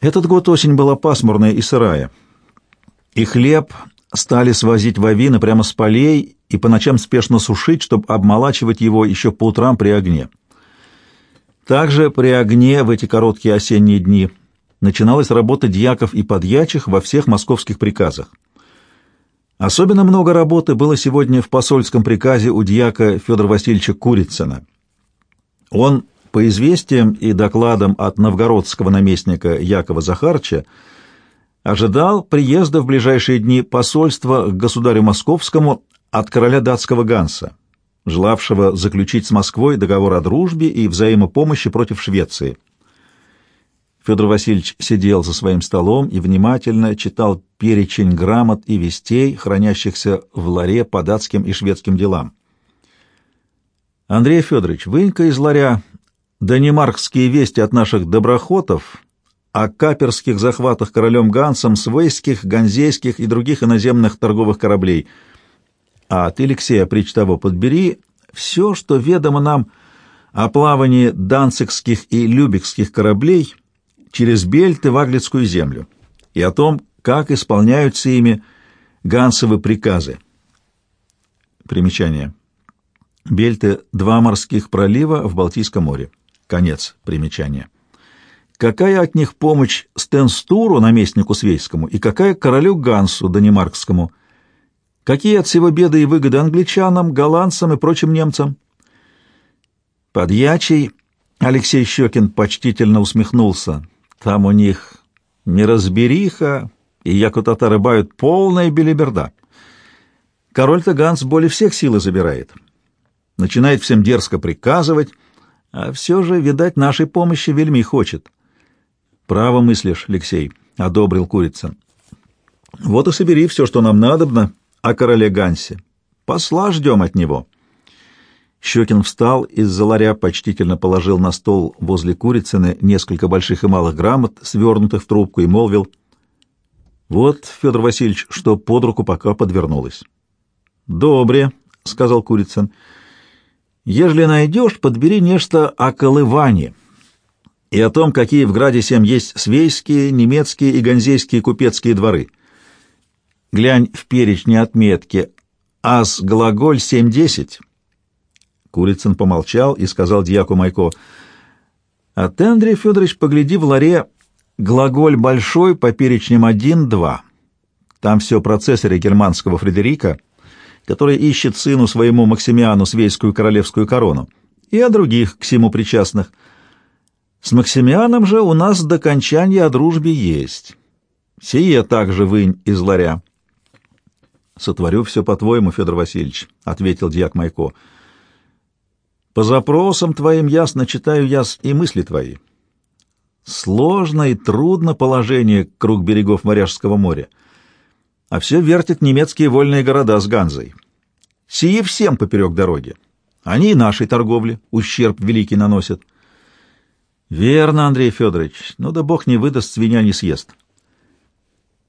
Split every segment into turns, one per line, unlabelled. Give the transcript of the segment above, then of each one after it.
Этот год осень была пасмурная и сырая, и хлеб стали свозить в авины прямо с полей и по ночам спешно сушить, чтобы обмолачивать его еще по утрам при огне. Также при огне в эти короткие осенние дни начиналась работа дьяков и подьячих во всех московских приказах. Особенно много работы было сегодня в посольском приказе у дьяка Федора Васильевича Курицына. Он, по известиям и докладам от новгородского наместника Якова Захарча, ожидал приезда в ближайшие дни посольства к государю московскому от короля датского Ганса, желавшего заключить с Москвой договор о дружбе и взаимопомощи против Швеции. Федор Васильевич сидел за своим столом и внимательно читал перечень грамот и вестей, хранящихся в ларе по датским и шведским делам. Андрей Федорович, вынька из ларя данемаркские вести от наших доброхотов о каперских захватах королем Гансом свейских, ганзейских и других иноземных торговых кораблей. А ты, Алексея, притч того, подбери все, что ведомо нам о плавании данцикских и любекских кораблей — через Бельты в Аглицкую землю и о том, как исполняются ими Гансовы приказы. Примечание. Бельты — два морских пролива в Балтийском море. Конец примечания. Какая от них помощь Стенстуру, наместнику Свейскому, и какая королю Гансу, Данемаркскому? Какие от всего беды и выгоды англичанам, голландцам и прочим немцам? Подьячий Алексей Щекин почтительно усмехнулся. Там у них неразбериха, и яко-татары бают полная белиберда. Король-то Ганс более всех силы забирает. Начинает всем дерзко приказывать, а все же, видать, нашей помощи вельми хочет. Право мыслишь, Алексей, — одобрил Курицын. Вот и собери все, что нам надобно о короле Гансе. Посла ждем от него. Щекин встал из-за ларя, почтительно положил на стол возле Курицыны несколько больших и малых грамот, свернутых в трубку, и молвил, «Вот, Федор Васильевич, что под руку пока подвернулось». «Добре», — сказал Курицын, — «ежели найдешь, подбери нечто о колывании и о том, какие в Граде семь есть свейские, немецкие и ганзейские купецкие дворы. Глянь в перечне отметки «Ас глаголь семь десять» Курицын помолчал и сказал дьяку Майко, «А ты, Андрей Федорович, погляди в ларе глаголь большой по перечням один-два. Там все про цесаря германского Фредерика, который ищет сыну своему Максимиану свейскую королевскую корону, и о других к всему причастных. С Максимианом же у нас до кончания о дружбе есть. Сие также вынь из ларя». «Сотворю все по-твоему, Федор Васильевич», — ответил дьяк Майко. По запросам твоим ясно читаю я и мысли твои. Сложно и трудно положение круг берегов Моряжского моря, а все вертят немецкие вольные города с Ганзой. Сии всем поперек дороги. Они и нашей торговле ущерб великий наносят. Верно, Андрей Федорович, ну да бог не выдаст, свинья не съест.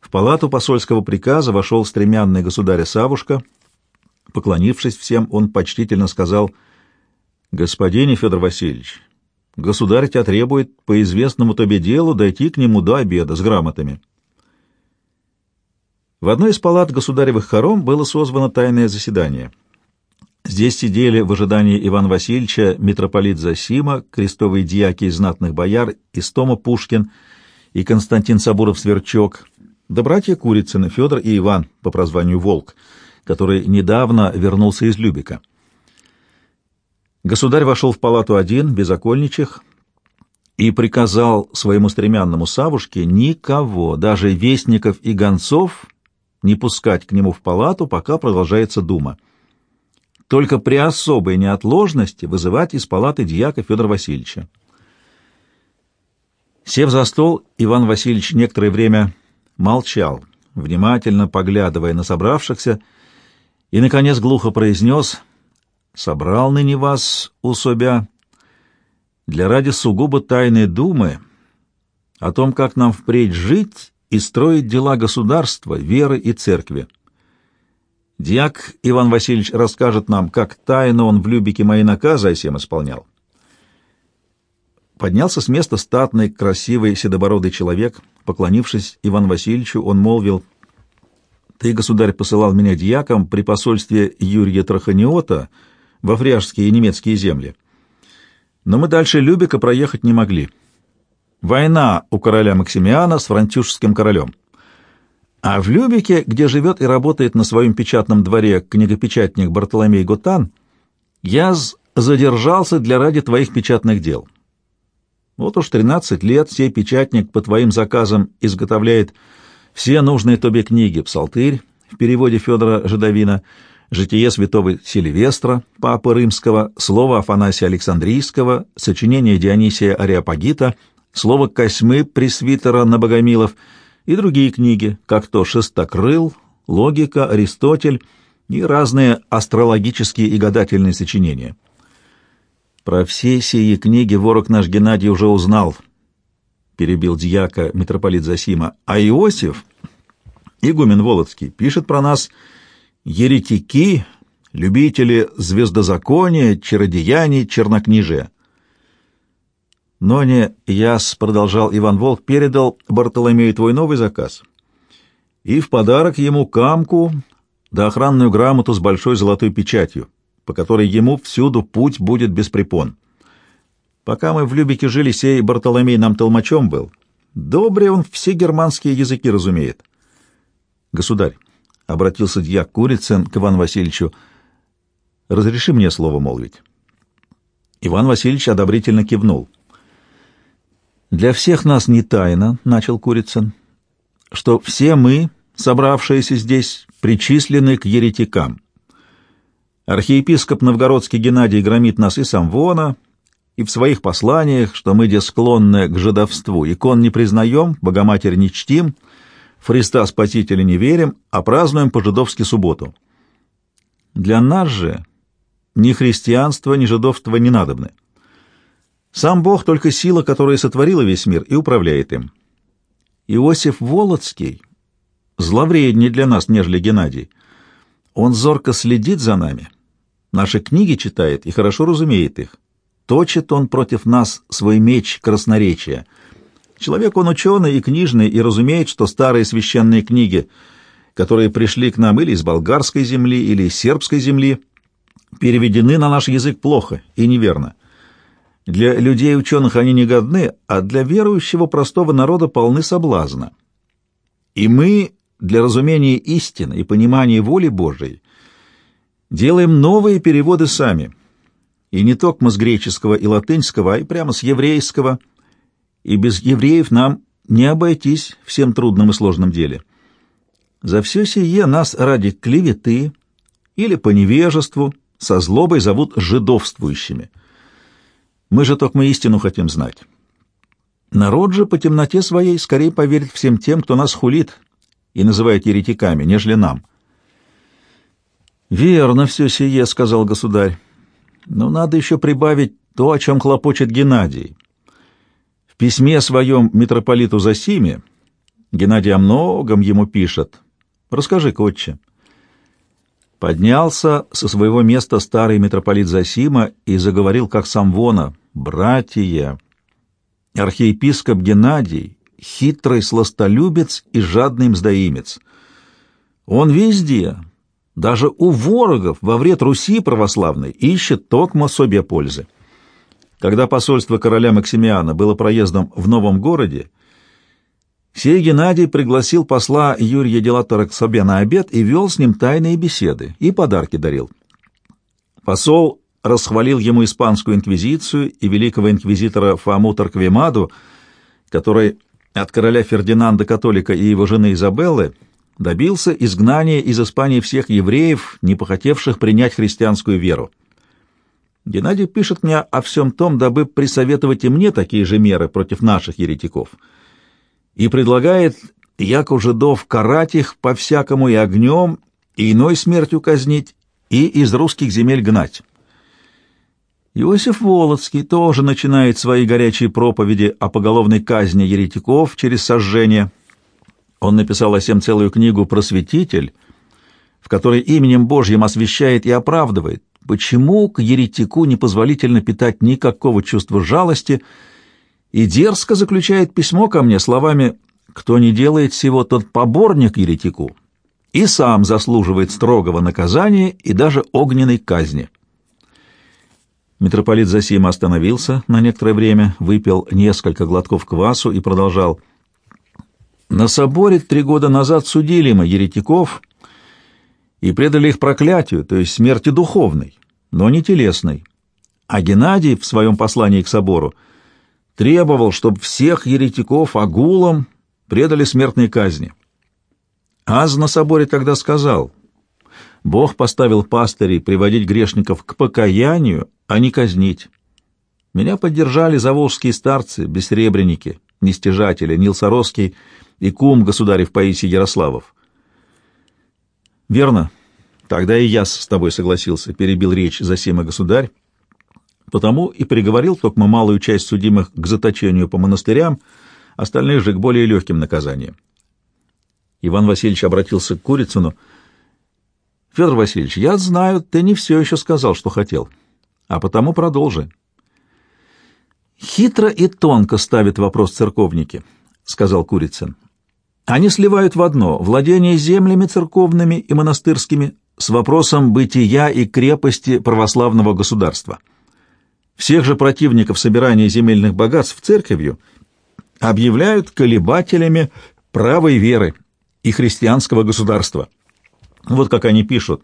В палату посольского приказа вошел стремянный государя Савушка. Поклонившись всем, он почтительно сказал — «Господин Федор Васильевич, государь тебя требует по известному тебе делу дойти к нему до обеда с грамотами». В одной из палат государевых хором было созвано тайное заседание. Здесь сидели в ожидании Ивана Васильевича митрополит Засима, крестовые дьяки из знатных бояр, Истома Пушкин и Константин Сабуров-Сверчок, да братья Курицыны, Федор и Иван по прозванию Волк, который недавно вернулся из Любека. Государь вошел в палату один, без окольничих, и приказал своему стремянному Савушке никого, даже вестников и гонцов, не пускать к нему в палату, пока продолжается дума. Только при особой неотложности вызывать из палаты дьяка Федора Васильевича. Сев за стол, Иван Васильевич некоторое время молчал, внимательно поглядывая на собравшихся, и, наконец, глухо произнес — собрал ныне вас у себя для ради сугубо тайной думы о том, как нам впредь жить и строить дела государства, веры и церкви. Дьяк Иван Васильевич расскажет нам, как тайно он в Любике мои наказы всем исполнял. Поднялся с места статный, красивый, седобородый человек. Поклонившись Иван Васильевичу, он молвил, «Ты, государь, посылал меня дьяком при посольстве Юрия Траханиота во фряжские и немецкие земли. Но мы дальше Любека проехать не могли. Война у короля Максимиана с французским королем. А в Любеке, где живет и работает на своем печатном дворе книгопечатник Бартоломей Гутан, я задержался для ради твоих печатных дел. Вот уж тринадцать лет сей печатник по твоим заказам изготовляет все нужные тебе книги «Псалтырь» в переводе Федора Жидовина, «Житие святого Сильвестра», Папы Римского, слово Афанасия Александрийского, сочинение Дионисия Ариапагита, слово Косьмы Пресвитера Набогомилов и другие книги, как то «Шестокрыл», «Логика», «Аристотель» и разные астрологические и гадательные сочинения. Про все сии книги ворог наш Геннадий уже узнал, — перебил дьяка митрополит Засима. А Иосиф, игумен Володский, пишет про нас еретики, любители звездозакония, чародеяний, чернокнижия. Но не яс, — продолжал Иван Волк, — передал Бартоломею твой новый заказ. И в подарок ему камку да охранную грамоту с большой золотой печатью по которой ему всюду путь будет без препон. Пока мы в Любике жили, сей Бартоломей нам толмачом был. Добре он все германские языки разумеет. Государь, — обратился дьяк Курицын к Ивану Васильевичу, — разреши мне слово молвить. Иван Васильевич одобрительно кивнул. «Для всех нас не тайна, — начал Курицын, — что все мы, собравшиеся здесь, причислены к еретикам. Архиепископ Новгородский Геннадий громит нас и самвона, и в своих посланиях, что мы, де склонны к жидовству, икон не признаем, Богоматерь не чтим, Христа Спасителя не верим, а празднуем по-жидовски субботу. Для нас же ни христианство, ни жидовство не надобны. Сам Бог только сила, которая сотворила весь мир и управляет им. Иосиф Володский зловреднее для нас, нежели Геннадий. Он зорко следит за нами, наши книги читает и хорошо разумеет их. Точит он против нас свой меч красноречия. Человек он ученый и книжный, и разумеет, что старые священные книги, которые пришли к нам или из болгарской земли, или из сербской земли, переведены на наш язык плохо и неверно. Для людей ученых они не годны, а для верующего простого народа полны соблазна. И мы для разумения истины и понимания воли Божией делаем новые переводы сами, и не только с греческого и латынского, а и прямо с еврейского, и без евреев нам не обойтись всем трудном и сложном деле. За все сие нас ради клеветы или по невежеству со злобой зовут жидовствующими. Мы же только мы истину хотим знать. Народ же по темноте своей скорее поверит всем тем, кто нас хулит, и называют еретиками, нежели нам. «Верно все сие», — сказал государь. «Но надо еще прибавить то, о чем хлопочет Геннадий. В письме своем митрополиту Засиме Геннадий о многом ему пишет. Расскажи, отче». Поднялся со своего места старый митрополит Засима и заговорил, как сам Вона, «Братья, архиепископ Геннадий хитрый сластолюбец и жадный мздоимец. Он везде, даже у ворогов во вред Руси православной, ищет токмо себе пользы. Когда посольство короля Максимиана было проездом в новом городе, сей Геннадий пригласил посла Юрия Делатора к себе на обед и вел с ним тайные беседы и подарки дарил. Посол расхвалил ему испанскую инквизицию и великого инквизитора Фому Тарквемаду, который от короля Фердинанда Католика и его жены Изабеллы добился изгнания из Испании всех евреев, не похотевших принять христианскую веру. Геннадий пишет мне о всем том, дабы присоветовать и мне такие же меры против наших еретиков, и предлагает, яко жидов, карать их по-всякому и огнем, и иной смертью казнить, и из русских земель гнать. Иосиф Волоцкий тоже начинает свои горячие проповеди о поголовной казни еретиков через сожжение. Он написал о сем целую книгу «Просветитель», в которой именем Божьим освящает и оправдывает, почему к еретику непозволительно питать никакого чувства жалости и дерзко заключает письмо ко мне словами «Кто не делает всего, тот поборник еретику» и сам заслуживает строгого наказания и даже огненной казни. Митрополит Зосима остановился на некоторое время, выпил несколько глотков квасу и продолжал. «На соборе три года назад судили мы еретиков и предали их проклятию, то есть смерти духовной, но не телесной. А Геннадий в своем послании к собору требовал, чтобы всех еретиков агулом предали смертной казни. Аз на соборе тогда сказал, Бог поставил пастырей приводить грешников к покаянию, а не казнить. Меня поддержали заволжские старцы, бессребреники, нестяжатели, Нил Саровский и кум государев Паисий Ярославов. «Верно. Тогда и я с тобой согласился», — перебил речь Засима государь, потому и приговорил только малую часть судимых к заточению по монастырям, остальных же к более легким наказаниям. Иван Васильевич обратился к Курицыну. «Федор Васильевич, я знаю, ты не все еще сказал, что хотел, а потому продолжи». «Хитро и тонко ставят вопрос церковники», — сказал Курицын. «Они сливают в одно владение землями церковными и монастырскими с вопросом бытия и крепости православного государства. Всех же противников собирания земельных богатств церковью объявляют колебателями правой веры и христианского государства. Вот как они пишут.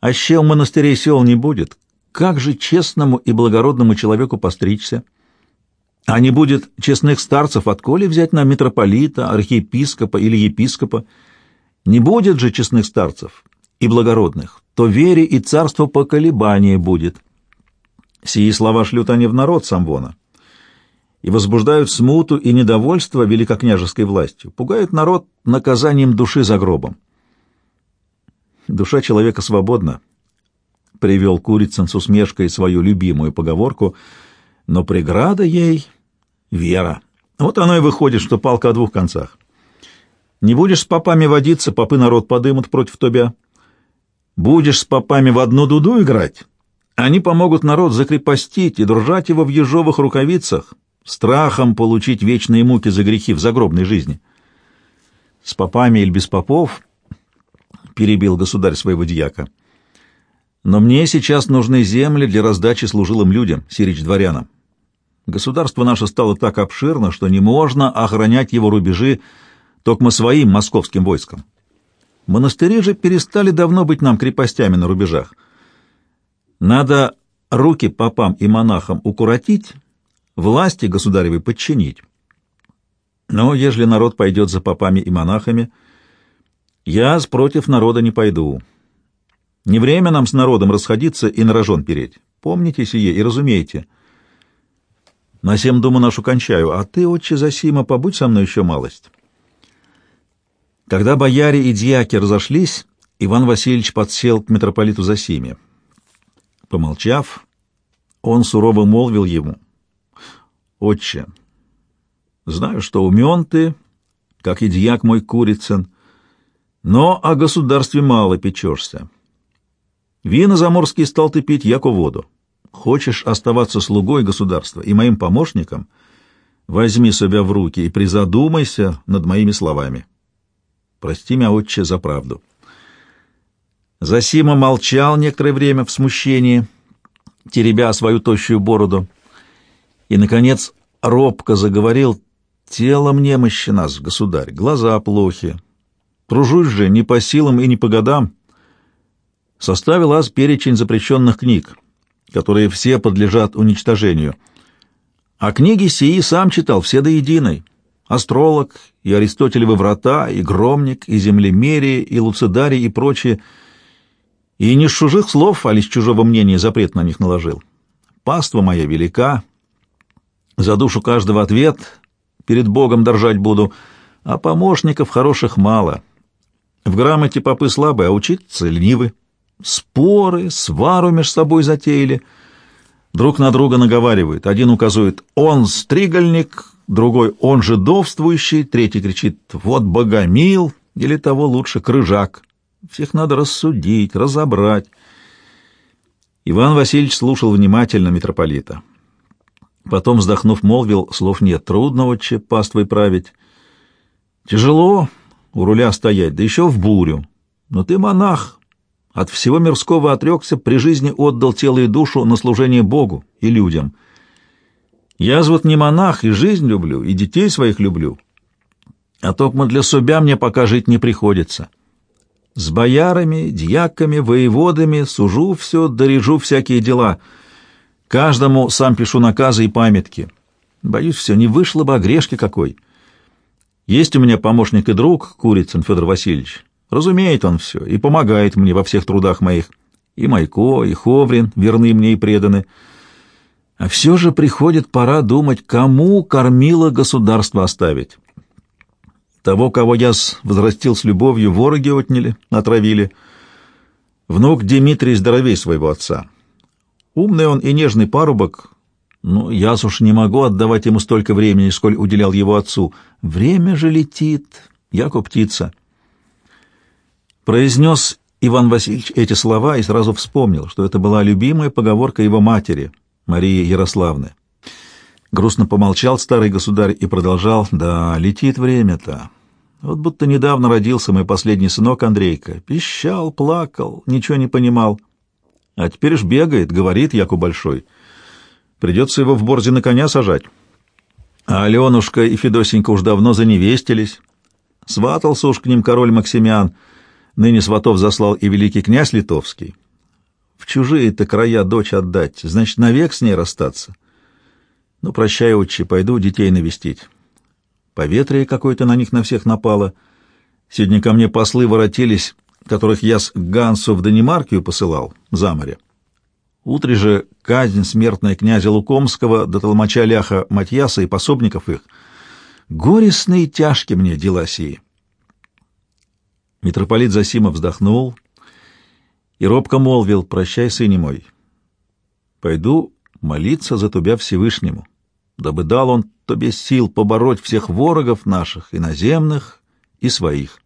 «Аще у монастырей сел не будет, как же честному и благородному человеку постричься? А не будет честных старцев от коли взять на митрополита, архиепископа или епископа? Не будет же честных старцев и благородных, то вере и царство поколебание будет». Сии слова шлют они в народ Самвона и возбуждают смуту и недовольство великокняжеской властью, пугают народ наказанием души за гробом. «Душа человека свободна», — привел Курицын с усмешкой свою любимую поговорку, «но преграда ей — вера. Вот оно и выходит, что палка о двух концах. Не будешь с попами водиться, попы народ подымут против тебя. Будешь с попами в одну дуду играть, они помогут народ закрепостить и держать его в ежовых рукавицах, страхом получить вечные муки за грехи в загробной жизни. С попами или без попов, перебил государь своего дьяка. Но мне сейчас нужны земли для раздачи служилым людям, сирич дворянам. Государство наше стало так обширно, что не можно охранять его рубежи только своим московским войском. Монастыри же перестали давно быть нам крепостями на рубежах. Надо руки попам и монахам укоротить, власти государевой подчинить. Но ежели народ пойдет за попами и монахами, я против народа не пойду. Не время нам с народом расходиться и на рожон переть. Помните сие и разумейте. На сем думу нашу кончаю, а ты, отче Засима, побудь со мной еще малость. Когда бояре и дьяки разошлись, Иван Васильевич подсел к митрополиту Засиме. Помолчав, он сурово молвил ему — «Отче, знаю, что умен ты, как и дьяк мой Курицын, но о государстве мало печешься. Вина заморские стал ты пить, яко воду. Хочешь оставаться слугой государства и моим помощником? Возьми себя в руки и призадумайся над моими словами. Прости меня, отче, за правду». Засима молчал некоторое время в смущении, теребя свою тощую бороду и, наконец, робко заговорил «Телом немощена, государь, глаза плохи. Тружусь же не по силам и не по годам». Составил аз перечень запрещенных книг, которые все подлежат уничтожению. А книги сии сам читал все до единой. Астролог, и Аристотелевы врата, и Громник, и Землемерие, и Луцидарий, и прочие. И не с чужих слов, а лишь чужого мнения запрет на них наложил. Паства моя велика, за душу каждого ответ перед Богом держать буду, а помощников хороших мало. В грамоте попы слабые, а учиться ленивы. Споры, свару между собой затеяли. Друг на друга наговаривают. Один указывает «он стригольник», другой «он жидовствующий», третий кричит «вот богомил» или того лучше «крыжак». Всех надо рассудить, разобрать. Иван Васильевич слушал внимательно митрополита. Потом, вздохнув, молвил, слов нет, трудно, отче, паствой править. Тяжело у руля стоять, да еще в бурю. Но ты монах, от всего мирского отрекся, при жизни отдал тело и душу на служение Богу и людям. Я вот не монах, и жизнь люблю, и детей своих люблю. А только для себя мне пока жить не приходится. С боярами, дьяками, воеводами сужу все, дорежу всякие дела. Каждому сам пишу наказы и памятки. Боюсь, все не вышло бы, а грешки какой. Есть у меня помощник и друг, Курицын Федор Васильевич. Разумеет он все и помогает мне во всех трудах моих. И Майко, и Ховрин верны мне и преданы. А все же приходит пора думать, кому кормило государство оставить. Того, кого я возрастил с любовью, вороги отняли, отравили. Внук Дмитрий здоровей своего отца. Умный он и нежный парубок, но я уж не могу отдавать ему столько времени, сколь уделял его отцу. Время же летит, яко птица. Произнес Иван Васильевич эти слова и сразу вспомнил, что это была любимая поговорка его матери, Марии Ярославны. Грустно помолчал старый государь и продолжал, «Да, летит время-то. Вот будто недавно родился мой последний сынок Андрейка. Пищал, плакал, ничего не понимал. А теперь ж бегает, говорит Яку Большой. Придется его в борзе на коня сажать. А Аленушка и Федосенька уж давно заневестились. Сватался уж к ним король Максимиан — Ныне сватов заслал и великий князь Литовский. В чужие-то края дочь отдать, значит, навек с ней расстаться. Ну, прощай, отче, пойду детей навестить. Поветрие какое-то на них на всех напало. Сегодня ко мне послы воротились, которых я с Гансу в Данимаркию посылал, за море. Утре же казнь смертная князя Лукомского до толмача ляха Матьяса и пособников их. Горестные тяжкие мне дела сии. Митрополит Засимов вздохнул и робко молвил, «Прощай, сын мой, пойду молиться за тебя Всевышнему, дабы дал он тебе сил побороть всех ворогов наших, иноземных и своих».